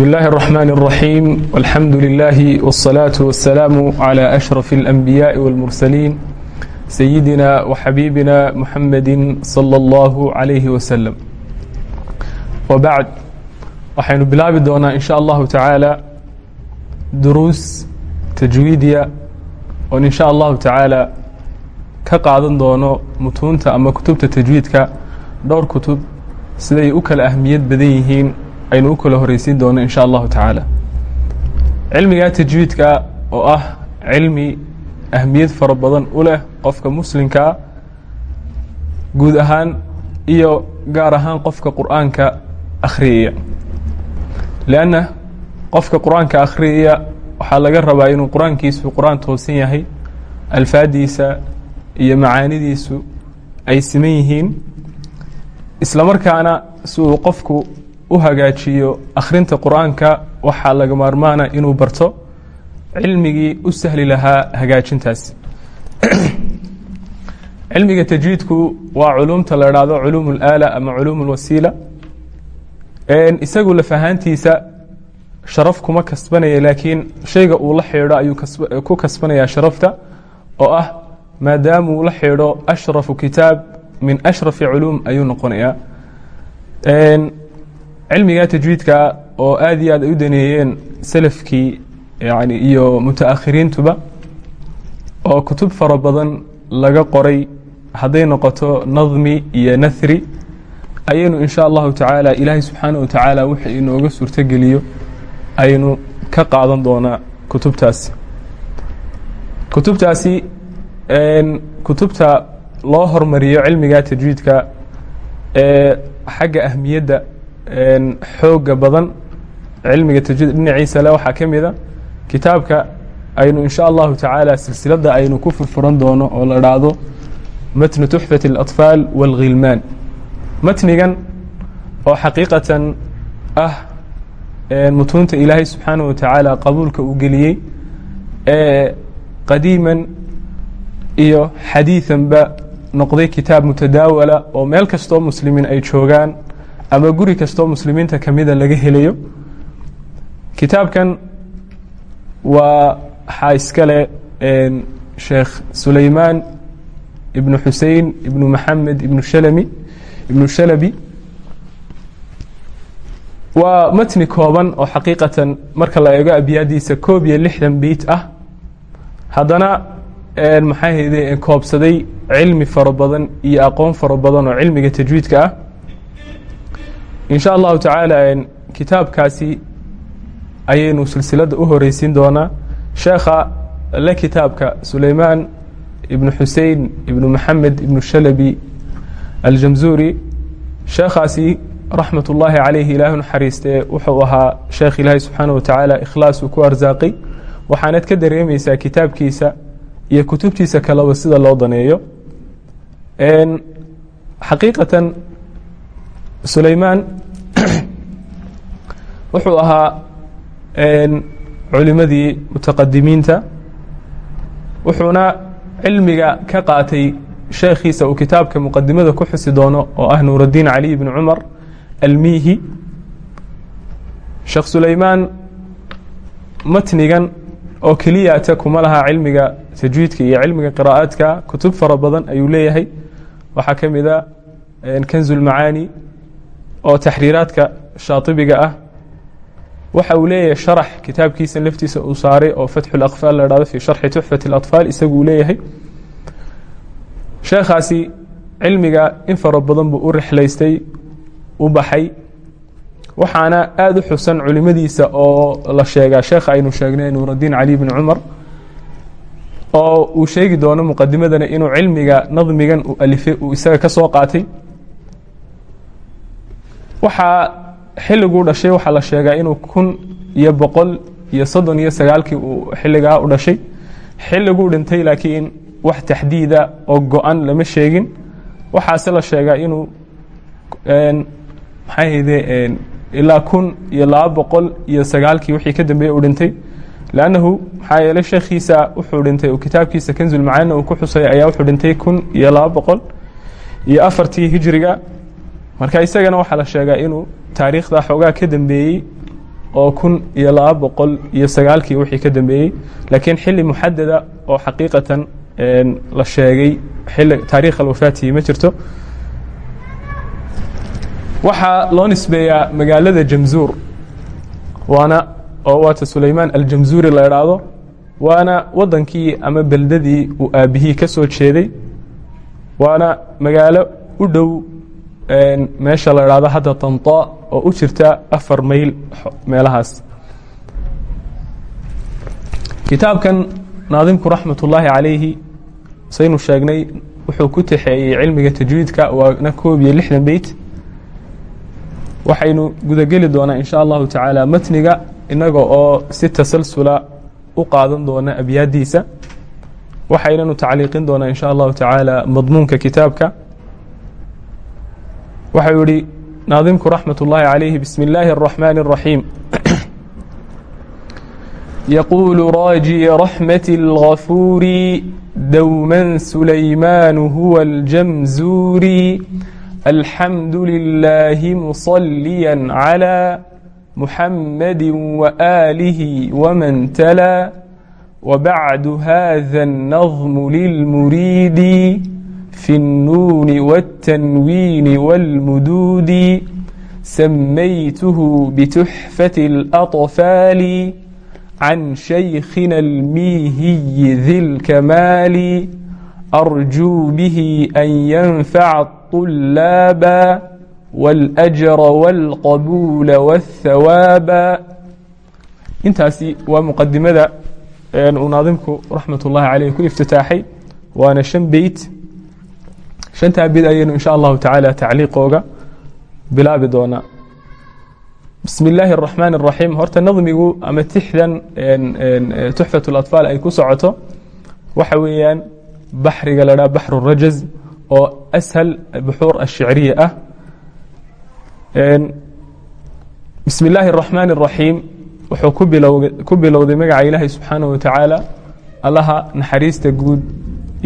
بسم الله الرحمن الرحيم والحمد لله والصلاة والسلام على أشرف الأنبياء والمرسلين سيدنا وحبيبنا محمد صلى الله عليه وسلم وبعد waxaynu bilaabi doonaa in sha allahu tacaala duruus tajwiidiya oon in sha allahu tacaala ka qaadan doono mutuunta ama kutubta tajwiidka dhowr kutub siday u kala ahmiyad badan yihiin aynu u kala horeysiin doono in allahu tacaala. Cilmiga tajwiidka oo ah cilmi ahmiyad fara badan u leh qofka muslimkaa guud ahaan iyo gaar ahaan qofka qur'aanka akhriyaya leanna qofka qur'aanka akhriyaya waxaa laga rabaa inuu qur'aankiisu qur'aan toosan yahay alfaadiisa iyo macaanidiisu ay siman yihiin isla markaana si uu qofku u hagaajiyo akhrinta qur'aanka waxaa laga maarmaana inuu barto cilmigii u sahli lahaa hagaajintaas. Cilmiga tajwiidku waa culumta la idhaahdo culuum اlaala ama culuum اlwasiila isagu lafahaantiisa sharaf kuma kasbanaya laakiin shayga uu la xidho ayuu ku kasbanaya sharafta oo ah maadaamuu la xidho ashrafu kitaab min ashrafi culuum ayuu noqonayaa cilmiga tajwiidka oo aad iyo aad ay u daneeyeen selafkii yani iyo mutaakhiriintuba oo kutub fara badan laga qoray hadday noqoto nadmi iyo nahri ayaynu in sha allahu tacaala ilaahay subxaana wa tacaala wix inooga suurtogeliyo aynu ka qaadan doonaa kutubtaasi. Kutubtaasi kutubta loo hormariyo cilmiga tajwiidka ee xagga ahmiyadda xooga badan cilmiga tajwiid dhinaciisa le waxaa ka mida kitaabka aynu in sha allahu tacaala silsiladda aynu ku furfuran doono oo la dhaahdo matnu tuxfat اlaطfaal wاlghilmaan matnigan oo xaqiiqatan ah mutuunta ilaahay subxaanaه wa tacaala qabuulka uu geliyey ee qadiiman iyo xadiiثanba noqday kitaab mutadaawala oo meel kastoo muslimiin ay joogaan ama guri kastoo muslimiinta kamida laga helayo. Kitaabkan waa waxaa iskale sheekh sulaymaan ibnu xusein ibnu maxamed ibnu shalami ibnu shalabi. Waa matni kooban oo xaqiiqatan marka la eego abyaadiisa koob iyo lixdan beyt ah. Haddana maxaa hayde koobsaday cilmi fara badan iyo aqoon fara badan oo cilmiga tajwiidka ah in sha allahu tacaala kitaabkaasi ayaynu silsiladda u horeysiin doonaa. Sheekha le kitaabka sulaymaan ibnu xusein ibnu maxamed ibnu shalabi aljamzuri sheekhaasi raxmat ullaahi calayhi ilaahi naxariistee wuxuu ahaa sheekh ilaahi subxaana wa tacaala ikhlaasuu ku arsaaqay. Waxaanad ka dareemeysaa kitaabkiisa iyo kutubtiisa kaleba sida loo daneeyo. Xaqiiqatan sulaymaan wuxuu ahaa culimadii mutaqadimiinta. Wuxuuna cilmiga ka qaatay sheekhiisa uu kitaabka muqadimada ku xusi doono oo ah nuuraddiin cali bn cumar almihi sheekh sulaymaan matnigan oo keliyata kuma laha cilmiga tajwiidka iyo cilmiga qiraa'aadka kutub fara badan ayuu leeyahay. Waxaa ka mida kanzulmacaani oo taxriiraadka shaatibiga ah waxa uu leeyahay sharax kitaabkiisa laftiisa uu saaray oo fatxulakfaal la hahdo fi sharxi tuxfat اlaطfaal isaguu leeyahay. Sheekhaasi cilmiga in faro badan buu u rixlaystay u baxay. Waxaana aada u xusan culimadiisa oo la sheegaa. Sheekha aynu sheegnay nuuradiin cali bn cumar oo uu sheegi doono muqadimadana inuu cilmiga nadmigan uu alifay uu isaga ka soo qaatay. Waxaa xilliguu dhashay waxaa la sheegaa inuu kun iyo boqol iyo soddon iyo sagaalkii uu xilligaa u dhashay. Xilliguu dhintay laakiin wax taxdiida oo go-an lama sheegin. Waxaase la sheegaa inuu maxaa ilaa kun iyo laba boqol iyo sagaalkii wixii ka dambeeyey uu dhintay. Lannahu maxaa yeeley sheekhiisa wuxuu dhintay kitaabkiisa kanzulmacaanina uu ku xusay ayaa wuxuu dhintay kun iyo laba boqol iyo afartii hijriga marka isagana waxaa la sheegaa inuu taariikhda xoogaa ka dambeeyey oo kun iyo laba boqol iyo sagaalkii wixii ka dambeeyey laakiin xili muxadada oo xaqiiqatan la sheegay taarikh alwafaatihi ma jirto. Waxaa loo nisbeeyaa magaalada jamzuur waana oo waata sulaymaan aljamzuuri la idhaahdo waana wadankii ama beldadii uu aabihii ka soo jeeday waana magaalo u dhow meesha la idhahdo hadda tanطa oo u jirta afar mayl meelahaas. Kitaabkan naadimku raxmat ullaahi calayhi saynu sheegnay wuxuu ku taxeeyey cilmiga tajwiidka waana koob iyo lixdan beyt. Waxaynu gudageli doonaa in allahu tacaala matniga inaga oo si tasalsula u qaadan doona abyaadiisa waxaynanu tacliiqin doonaa in allahu tacaala madmuunka kitaabka waxau yihi naadimku raxmat ullaahi calayhi bismi illaahi الraxmaan الraxiim yaquulu raaji raxmati اlgafuuri dowman sulaymaan huwa اljamzuuri alxamdu lilaahi muصaliya calى muxamadi waaalihi wman talaa wbacd hada الnظm lilmuriidi في النون والتنوين والمدود سميته بتحفة الأطفال عن شيخنا الميهي ذي الكمال أرجو به أن ينفع الطلاب والأجر والقبول والثواب intaasi waa muqadimada uu naadimku raxmat ullahi caleyh ku iftitaaxay waana shan beyt shantaa bid ayaynu insha allahu tacaala tacliiqooga bilaabi doonaa bismi illaahi الraxmaan الraxiim horta nadmigu ama tixdan tuxfat اlaطfaal ay ku socoto waxa weeyaan baxriga la dhaha baxru rajaz oo ashal buxuur ashiciriya ah bismi illaahi الraxmaan الraxiim wuxuu ku bilowday magaca ilaahay subxaanaه wa tacaala allaha naxariista guud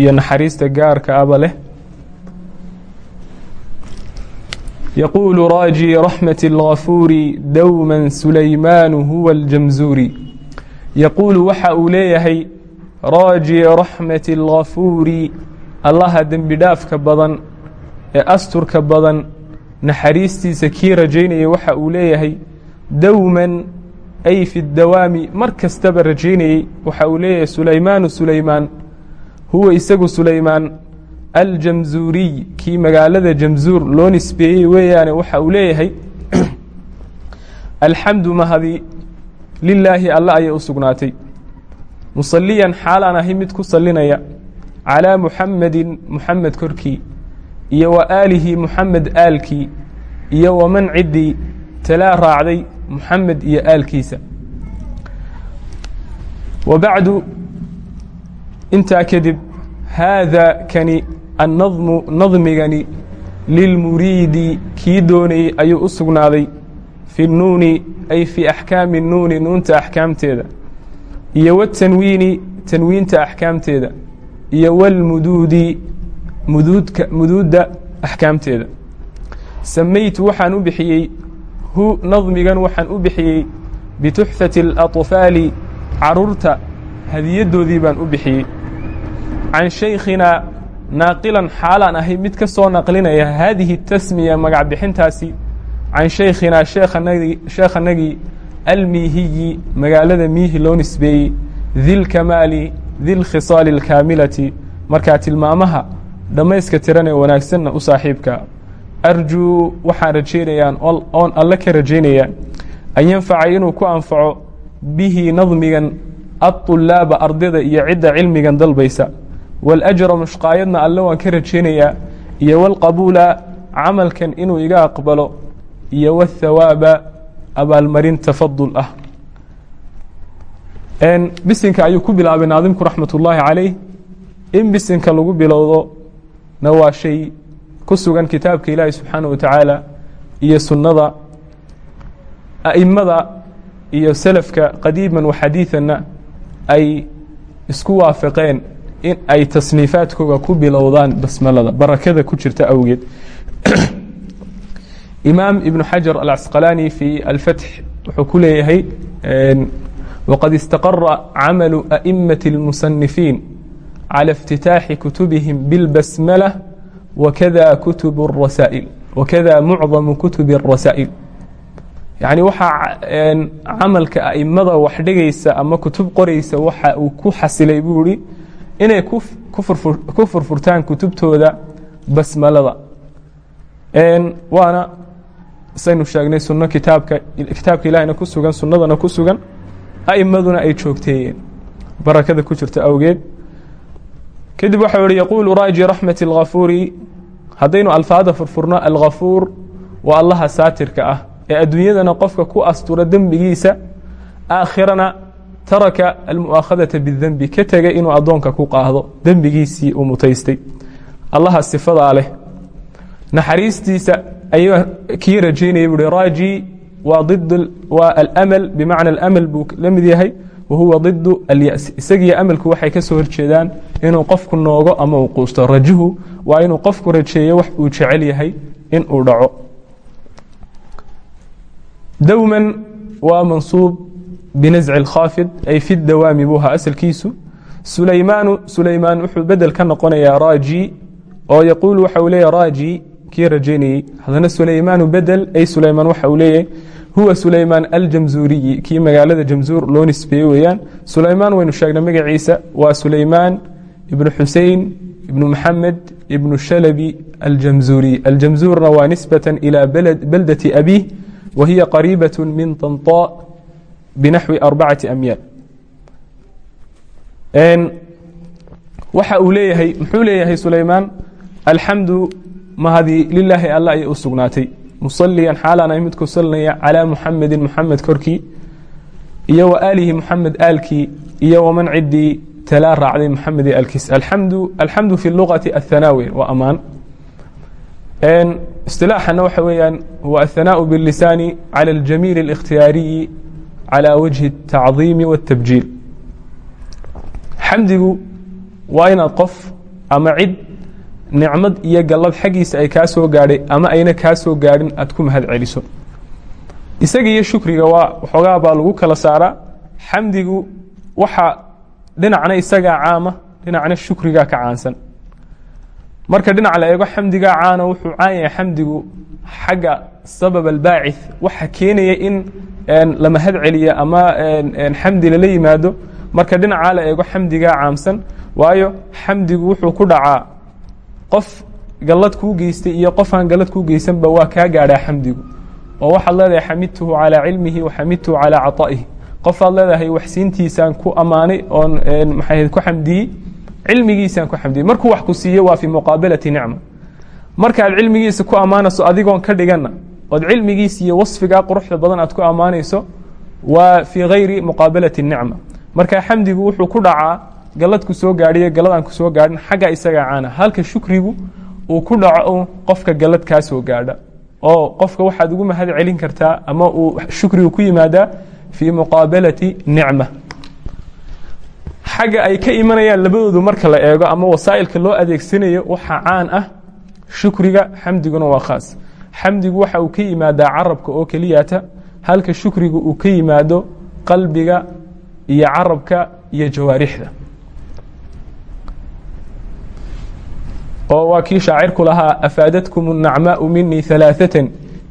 iyo naxariista gaarka aba leh يقول راجي رحمة الغفور dowما سulaymaan huwa الجamزuuri يquuل waxa uu leeyahay raaji raxmaة الغafuuri allaha dembi dhaafka badan ee asturka badan naxariistiisa kii rajaynaya waxa uu leeyahay dowman ay fi اdawaami mar kastaba rajaynayey waxa uu leeyahay sulaymaanu sulaymaan huwa isagu sulaymaan aljamzuuriy kii magaalada jamzuur loo nisbeeyey weeyaane waxa uu leeyahay alxamdu mahadi lilaahi alle ayay u sugnaatay. Musaliyan xaalaan ahay mid ku salinaya calىa muxamedin muxamed korkii iyo wa aalihi muxamed aalkii iyo waman ciddii talaa raacday muxamed iyo aalkiisa. Wa bacdu intaa kadib haada kani annadmu nadmigani lilmuriidi kii doonayey ayuu u sugnaaday fi nuuni ay fii axkaami nuuni nuunta axkaamteeda iyo watanwiini tanwiinta axkaamteeda iyo walmuduudi muduudka muduudda axkaamteeda. Samaytu waxaan u bixiyey hu nadmigan waxaan u bixiyey bituxfati اlaطfaali carruurta hadiyaddoodii baan u bixiyey. Can shaykhinaa naaqilan xaalaan ahay mid ka soo naqlinaya haadihi tasmiya magac bixintaasi can shaykhinaa sheekhanagii sheekhanagii almiihiyi magaalada miihi loo nisbeeyey dilkamaali dilkhisaali اlkaamilati markaa tilmaamaha dhammayska tiran ee wanaagsanna u saaxiibka. Arjuu waxaan rajaynayaan oon alle ka rajaynayaa an yanfaca inuu ku anfaco bihi nadmigan aطulaaba ardayda iyo cidda cilmigan dalbaysa wاlأjra mushqaayadna alle waan ka rajaynayaa iyo wاlqabuula camalkan inuu iga aqbalo iyo wاthawaaba abaalmarin tafadul ah bisinka ayuu ku bilaabay naadimku raxmat ullaahi calayh in bisinka lagu bilowdo na waa shay ku sugan kitaabka ilaahi subxaanaه wa tacaala iyo sunnada a'immada iyo selafka qadiiman waxadiiثanna ay isku waafaqeen in ay tasniifaadkooga ku bilowdaan basmalada barakada ku jirta awgeed imaam ibnu xajar alcasqalaani fi alfatx wuxuu ku leeyahay waqad istaqara camalu a'imaةi اlmusanifiin calى اftitaaxi kutubihim biاlbasmala wakada kutub الrasaa'il wakada mucdamu kutubi الrasaa'il yacni waxaa camalka aimada wax dhigaysa ama kutub qoraysa waxa uu ku xasilay buu ihi inay ku furfurtaan kutubtooda basmalada. Waana saynu sheegnay suno kitaabka kitaabka ilahina ku sugan sunadana ku sugan aimaduna ay joogteeyeen. Barakada ku jirta awgeed. Kadib waxau ihi yaquulu raaji raxmat اlgafuuri haddaynu alfaada furfurno algafuur waa allaha saatirka ah ee adduunyadana qofka ku astura dembigiisa aakhirana taraka almu'aakhadata bidenbi ka tegay inuu addoonka ku qaado dembigiisii uu mutaystay. Allaha sifadaa leh. Naxariistiisa ayuu kii rajaynaya bui raaji waa id waa almal bimacna alamal buu la mid yahay. Wa didu alyas isagiyo amalku waxay ka soo horjeedaan inuu qofku noogo ama uu quusto. Rajuhu waa inuu qofku rajeeyo wax uu jecel yahay in uu dhaco. Dowman waa mansuub binasci اkhaafid ay fi dawaami buu ahaa asalkiisu sulaymaanu sulaymaan wuxuu bedel ka noqonayaa raaji oo yaquul waxa uu leeya raaji kii rajaynayey haddana sulaymaanu bedel ay sulaymaan waxa uu leeyahay huwa sulaymaan aljamzuuriyi kii magaalada jamzuur loo nisbeeye weeyaan sulaymaan waynu sheegnay magaciisa waa sulaymaan ibnu xusein ibnu maxamed ibnu shalabi aljamzuuriy aljamzuurna waa nisbata ilى beldati abiih wa hiya qariibaة min طanطa binaxwi arbacati amyaal waxa uu leeyahay muxuu leeyahay sulaymaan? alxamdu mahadi lilaahi alla ayay u sugnaatay musaliyan xaalaan ay mid kusalinaya calaa muxamedin muxamed korkii iyo wa aalihi muxamed aalkii iyo waman ciddii talaa raacday muxamed aalkiis alxamdu fi luqati athanaawi waa ammaan istilaaxana waxa weeyaan wa athanaau bilisaani cala aljamiil calى wajhi الtacdiimi wالtabjiil xamdigu waa inaad qof ama cid nicmad iyo gallad xaggiisa ay kaa soo gaadhay ama ayna kaa soo gaadhin aad ku mahad celiso isaga iyo shukriga waa waxoogaa baa lagu kala saaraa xamdigu waxa dhinacna isagaa caama dhinacna shukrigaa ka caansan marka dhinac la eego xamdigaa caana wuxuu caan yahay xamdigu xagga sabab albaacith waxa keenaya in la mahad celiya ama xamdi lala yimaado marka dhinacaa la eego xamdigaa caamsan waayo xamdigu wuxuu ku dhacaa qof gallad kuu geystay iyo qof aan gallad kuu geysanba waa kaa gaadhaa xamdigu oo waxaad leedahay xamidtuhu calىa cilmihi waxamidtuhu calىa caطa'ihi qofaad leedahay waxsiintiisaan ku ammaanay oon maxay ku xamdiyey cilmigiisaan ku xamdiyey markuu wax ku siiyo waa fii muqaabalati nicma markaad cilmigiisa ku ammaanayso adigoon ka dhiganna ood cilmigiisa iyo wasfigaa quruxda badan aad ku ammaanayso waa fii gayri muqaabalati nicma. Marka xamdigu wuxuu ku dhacaa galad ku soo gaadhiyo galadaan ku soo gaadhin xagga isagaa caana. Halka shukrigu uu ku dhaco qofka galad kaa gaadha. Oo qofka waxaad ugu mahad celin kartaa ama uu shukrigu ku yimaadaa fii muqaabalati nicma. Xagga ay ka imanayaan labadoodu marka la eego ama wasaa'ilka loo adeegsanayo waxaa caan ah shukriga xamdiguna waa khaas xamdigu waxa uu ka yimaadaa carabka oo keliyata halka shukrigu uu ka yimaado qalbiga iyo carabka iyo jawaarixda oo waa kii shaacirku lahaa afaadadkum الnacmaau minii ثalaaثaة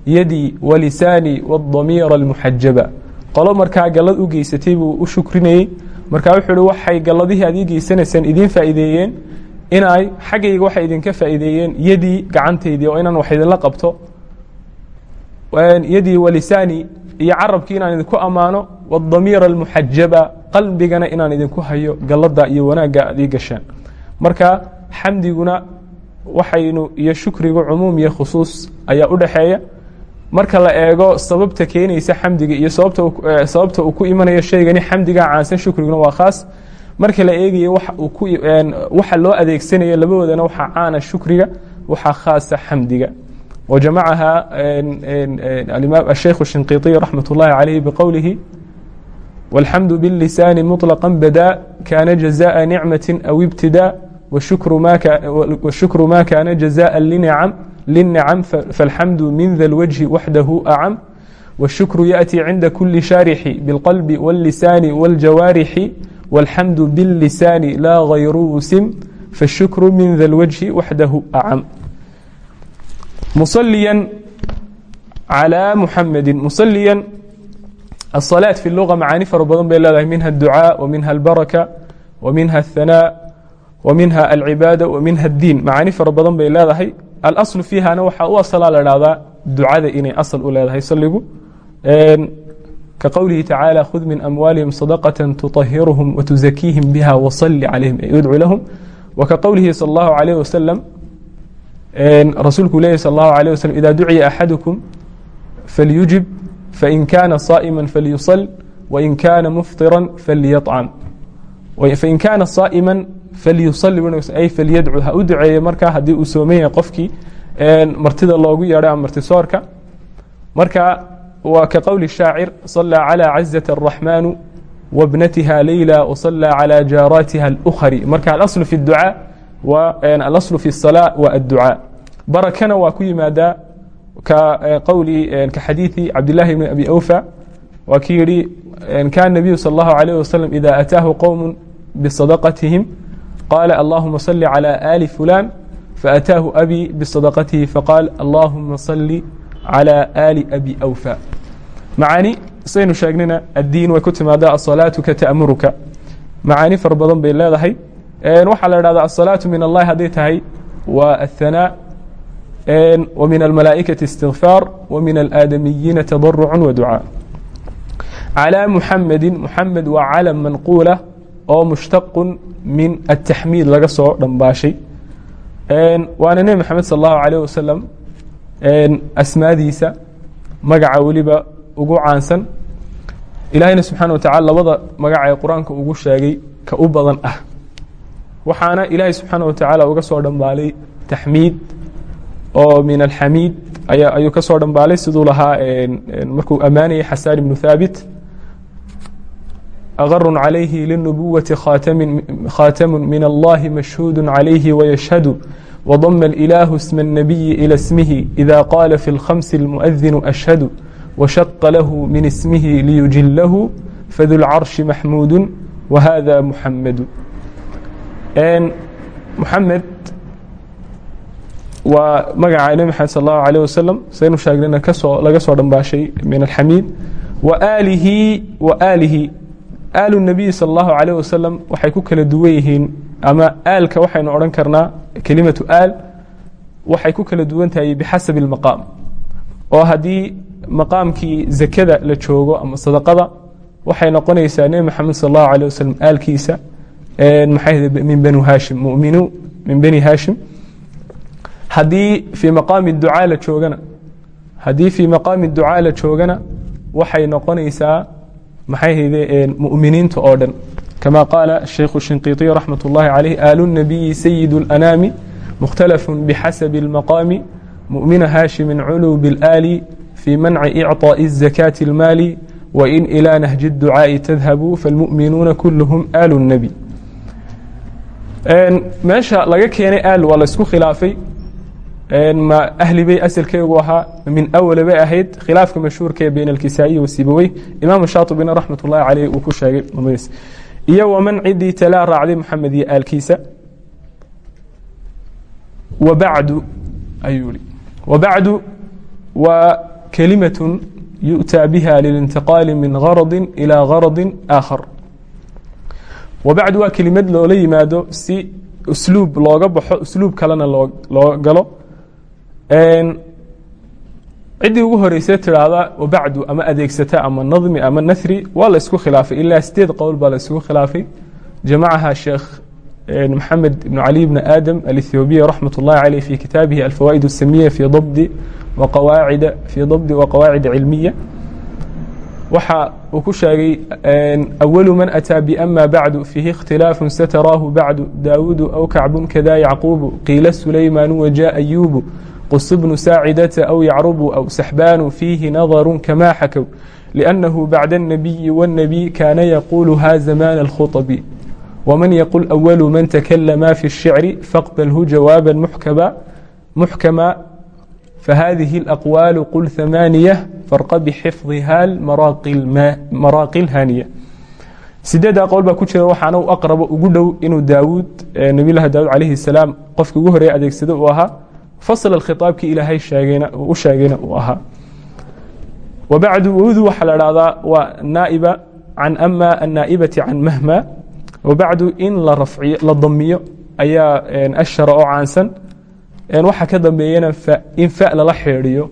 yadii walisaanii wالdamiira اlmuxajaba qolo markaa gallad u geysatay buu u shukrinayey markaa wuxuu uhi waxay galladihii aad ii geysanaysaan idiin faa'iideeyeen inay xaggayga waxay idinka faa'iideeyeen yadii gacantaydii oo inaan wax idinla qabto yadii walisaanii iyo carabkii inaan idinku ammaano wاdamiira اlmuxajaba qalbigana inaan idinku hayo galladda iyo wanaagga aad ii gashaan marka xamdiguna waxaynu iyo shukrigu cumuum iyo khusuus ayaa u dhaxeeya marka la eego sababta keenaysa xamdiga iyo sababta uu ku imanayo shaygani xamdigaa caansan shukriguna waa khaas marka la eegayo waxa loo adeegsanayo labadoodana waxaa caana shukriga waxaa khaasa xamdiga wajamacaha الشhaykh الshinqiطiي raxmat الlahi عaleyh bqowlihi wاlxamdu bالlisaani مطلقا bada kana jaزاء nicmaة أw ibtidاء wshukru ma kana jaزاء linicam faاlxamdu min da اlwجhi waxdahu acam والshukru yaأتي cinda kuli shaarixi bاlqalbi والlisaani والjawaarixi والxamdu bالlisaani laa غayru sim faالshukru min da اlwجhi waxdahu acam muصaliya عlى muxamedi muصaliya الصلاة في اللغة معاني fara badan bay leedahay minha الدuعاء وminha الbarكة وminha الثناء وminha العباadة وminha الdين معaani fara badan bay leedahay الأصل فيihana waxaa u aصلa la dhahdaa ducada inay aصل u leedahay saligu ka qowlihi tacaalى khud min أmwaalihim صدقة تطahirهm وتزkiihim bha وصل عalayhim ay udcu lahum وka qowlihi salى الlaه عليه وسلم rasuulku leeyh sal الlaه عليه وسلم إida duciya أxadكم فlyujib fain kaana صائما falyuصل وin kaana mfطirا falyطcم fain kaana صائما falyuصل ay falyadcu ha u duceeye markaa haddii uu sooman yahay qofkii martida loogu yeedhay ama martisoorka marka waa ka qowli shaacir صلى عlى caزة الرaحmن وابنتها ليلى وصلى على جاarاتها الأkخر marka الأصل في الدعاء الأصل في الصلاة و الدعاء barakana waa ku yimaadaa qwli kaxadiiثi cabdالlahi بn abi أwفى waa ki yihi kan النabiyu salى الlaه عليه وsلم إida أtaahu qowم بصدقتهم qال اللهma صل على آل فuلان فأtاaه أbي بصدقته فقال اللهma صل على آل أbي أwفى maعaani saynu sheegnayna الdiin way ku timaada الصلاaةu katأmuruka macaani fara badan bay leedahay waxaa la dhahda الصلاaةu min الlahi hadday tahay waa الثناء وmin الmalaaئkaةi استغفاar وmin الآadamiyiina تضرع وduعاء عlى محamedi محamed waa calم manquulah oo mushtaq min التaxmiid laga soo dhambaashay waana nebi mxamed salى الlahu عalيه wasalam asmaadiisa magaca weliba ugu caansan ilaahayna subxaana wa tacala labada magac ee qur-aanka ugu sheegay ka u badan ah waxaana ilaahay subxaana wa tacaala uga soo dhambaalay taxmiid oo min alxamiid ayuu ka soo dhambaalay siduu lahaa markuu ammaanayay xasaan ibnu thaabit أغر عليه للنبوة خاتم من الله مشهود عليه ويشهد وضم الإله اسم النبي إلى اسمه إذا قال في الخمس المؤذن أشهد وشق له من اسمه ليجله فذو العرش محمود وهذا محمد محمد waa magaca nebi mxamed sal اllahu عalيه wasalam saynu sheegnayna kasoo laga soo dhambaashay min alxamiid waalihi waalihi aalu الnabiyi salى اllahu عalيه wasalam waxay ku kala duwan yihiin ama aalka waxaynu odhan karnaa kelimatu aal waxay ku kala duwan tahay bixasabi اlmaqaam oo haddii maqaamkii zakada la joogo ama sadaqada waxay noqonaysaa nebi mxamed sal اllahu عalيه wasalam aalkiisa maxay min banu hashim muminu min bani hashim haddii fii maqaami ducaa la joogana haddii fii maqaami ducaa la joogana waxay noqonaysaa maxay hayde muminiinta oo dhan kama qaala shaykhu shinqiiطiy raxmat اllahi calayh aalu nabiyi sayid اlanaami mukhtalaf bixasabi اlmaqaami mumina haashimi culuw biاlaali fii manci icطaaءi الzakaati اlmaali wain ilى nahji الducaaءi tadhabu faاlmuminuuna kulluhum aalu الnebi meesha laga keenay aal waa la isku khilaafay. Ma ahli bay asalkeegu ahaa. Min awala bay ahayd. Khilaafka mashhuurka ee bayn alkisaa'iyi wasibawey imaam shaatibina raxmat ullahi caleyh uu ku sheegay namadiis iyo waman cidii talaa raacday moxamed iyo aalkiisa. Wabacdu ayuu yihi wabacdu waa kelimatun yu'taa biha lilintiqaali min garadi ilaa garadi aakhar wabacdu waa kelimad loola yimaado si usluub looga baxo usluub kalena loo galo ciddii ugu horeysay tidhaahda wabacdu ama adeegsata ama nadmi ama nahri waa la isku khilaafay ilaa sideed qowl baa la isugu khilaafay jamacaha sheekh maxamed ibn cali bn aadam alethiobiya raxmat ullahi caleyh fi kitaabihi alfawaa'id الsamiya fi dabdi waqawaacida fii dabdi waqawaacid cilmiya waxa uu ku sheegay awalu man ataa bama bacdu fiihi اkhtilaafu sataraahu bacdu daawudu aw kacbu kada yacquubu qiila sulaymaanu waja ayubu qus bnu saacidata aw yacrubu aw saxbaanu fiihi nadaru kama xakow liأnnahu bacda الnabiyi wالnabiy kaana yaquluha zamaan اlkhuطbi wman yaqul awalu man takalama fi الshicri faqbalhu jawaaba muxkama fahadihi اlأqwaalu qul ثamaaniya farqa bxifdiha maraaqi اlhaniya sideeddaa qowl baa ku jira waxaana u aqrabo ugu dhow inuu daawuud nabiylahi daawud calayhi الsalaam qofkii ugu horeeye adeegsada uu ahaa fasl khitaabkii ilaahay sheegayna u sheegayna uu ahaa wabacdu wowdu waxaa la dhahdaa waa naaiba can ama annaa'ibati can mahma wabacdu in la rafciyo la damiyo ayaa ashara oo caansan waxaa ka dambeeyana in fa lala xeedhiyo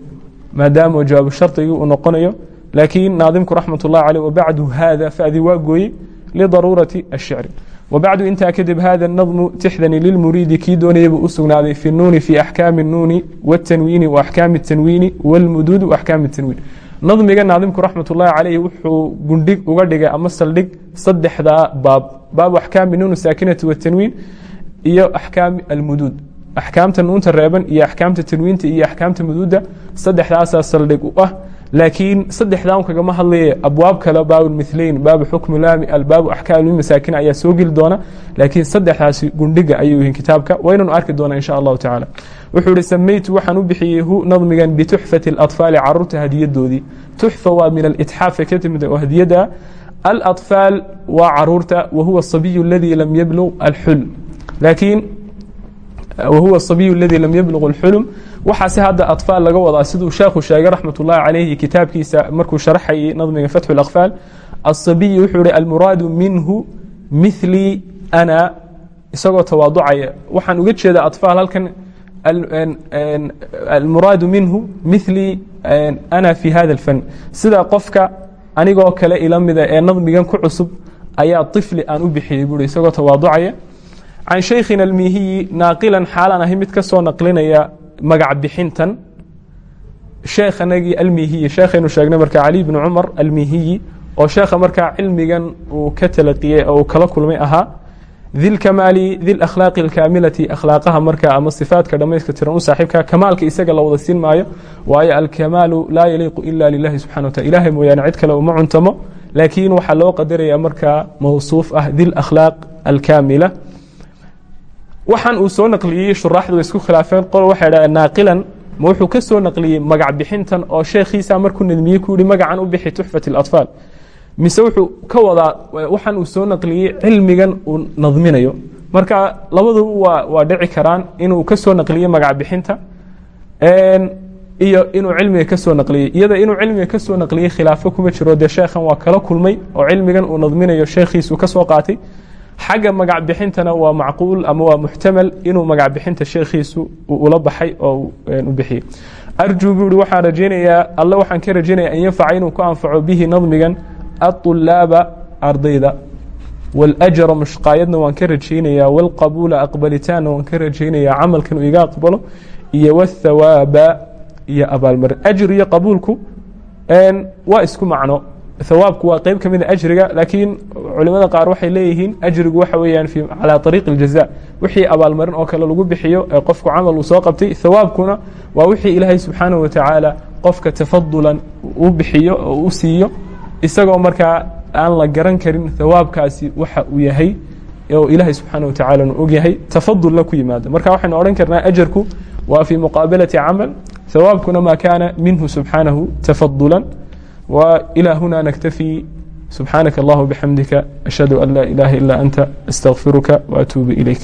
maadaama jawaabu shardigii uu noqonayo laakiin naadimku raxmat ullahi caleyh wabacdu haada fadii waa gooyey lidaruurati ashicri wabacdu intaa kadib hada nadmu tixdani lilmuriidi kii doonayaba u sugnaaday fi nuuni fi axkaami nuuni wtanwiini waaxkaami tanwiini walmuduudi waaxkaami tanwiin. Nadmiga naadimku raxmat ullahi caleyh wuxuu gundhig uga dhigay ama saldhig saddexdaa baab. Baabu axkaami nuuni saakinati watanwiin iyo axkaami almuduud axkaamta nuunta reeban iyo axkaamta tanwiinta iyo axkaamta muduuda saddexdaasaa saldhig u ah laakiin saddexdan kagama hadlaya abwaab kale baabulmilayn baabu xukmi laami albaabu axkaami masaakin ayaa soo geli doona laakiin saddexdaasi gundhiga ayuu yihiin kitaabka waynanu arki doonaa insha allahu tacaala wuxuu ihi samaytu waxaan u bixiyey hu nadmigan bituxfati aladfaali carruurta hadiyadoodii tuxfa waa min alitxaafa ka timid oo hadiyada aladfaal waa carruurta wa huwa asabiyu aladii lam yablug alxul laakiin wahuwa asabiy اladii lam yablug اlxulm waxaase hadda aطfaal laga wadaa siduu sheekhu sheegay raxmat ullahi calayhi kitaabkiisa markuu sharaxayay nadmiga fatxu اlaqfaal aلsabiyi wuxuu ihi almuraadu minhu milii ana isagoo tawaaducaya waxaan uga jeeda aطfaal halkan almuraadu minhu milii ana fi hada اlfan sida qofka anigoo kale ila mida ee nadmigan ku cusub ayaa طifli aan u bixiyey buui isagoo tawaaducaya can shaykhina almihiyi naaqilan xaalaan ahay mid ka naqlinaya magac sheekhanagii almihiyi sheekhaynu sheegnay markaa cali bni cumar almihiyi oo sheekha markaa cilmigan uu ka talaqiyey oo uu kala kulmay ahaa dilkamaali dilakhlaaqi alkaamilati akhlaaqaha markaa ama sifaadka dhammayska tiran u saaxiibka kamaalka isaga la wada siin maayo waayo alkamaalu laa yaliiqu ila lilahi subxana watala ilahay mooyaane cid kale uma cuntamo laakiin waxaa loo qadaraya markaa mawsuuf ah dilakhlaaq alkaamila waxaan uu soo naqliyey shuraaxdu isku khilaafeen qol waxay dhaha naaqilan ma wuxuu ka soo naqliyey magac bixintan oo sheekhiisa markuu nadmiyey ku yihi magacan u bixi tuxfat اlaطfaal mise wuxuu ka wadaa waxaan uu soo naqliyey cilmigan uu nadminayo. Marka labaduba waa waa dhici karaan inuu ka soo naqliyey magac bixinta iyo inuu cilmiga ka soo naqliyey. Iyada inuu cilmiga ka soo naqliyey khilaafo kuma jiro. Dee sheekhan waa kala kulmay oo cilmigan uu nadminayo sheekhiisu ka soo qaatay xagga magac bixintana waa macquul ama waa muxtamal inuu magac bixinta sheekhiisu ula baxay oo u arjuu buu ihi waxaan rajaynayaa alle waxaan ka rajaynayaa an yanfaca inuu ku anfaco bihi nadmigan aulaaba ardayda. Waljra mushqaayadna waan ka rajaynayaa walqabuula aqbalitaanna waan ka rajaynayaa camalkan uu iga aqbalo iyo wthawaaba iyo abaalmarin ajr iyo qabuulku waa isku macno hawaabku waa qeyb ka mida ajriga laakiin culimada qaar waxay leeyihiin ajrigu waxa weeyaan calى طariiq الjaزاء wixii abaalmarin oo kale lagu bixiyo ee qofku camal uu soo qabtay hawaabkuna waa wixii ilaahay subxaanaه wa tacaala qofka tafadulan u bixiyo oo u siiyo isagoo markaa aan la garan karin hawaabkaasi waxa uu yahay oo ilaahay subxaanaه wa tacala nu og yahay tafadulna ku yimaado marka waxaynu odhan karnaa ajarku waa fii muqaabalati camal hawaabkuna ma kaana minhu subxaanahu tafadula وإلى هنا نكتفي سبحانك الله بحمدك أشهد أن لا إله إلا أنت استغفرك وأتوب إليك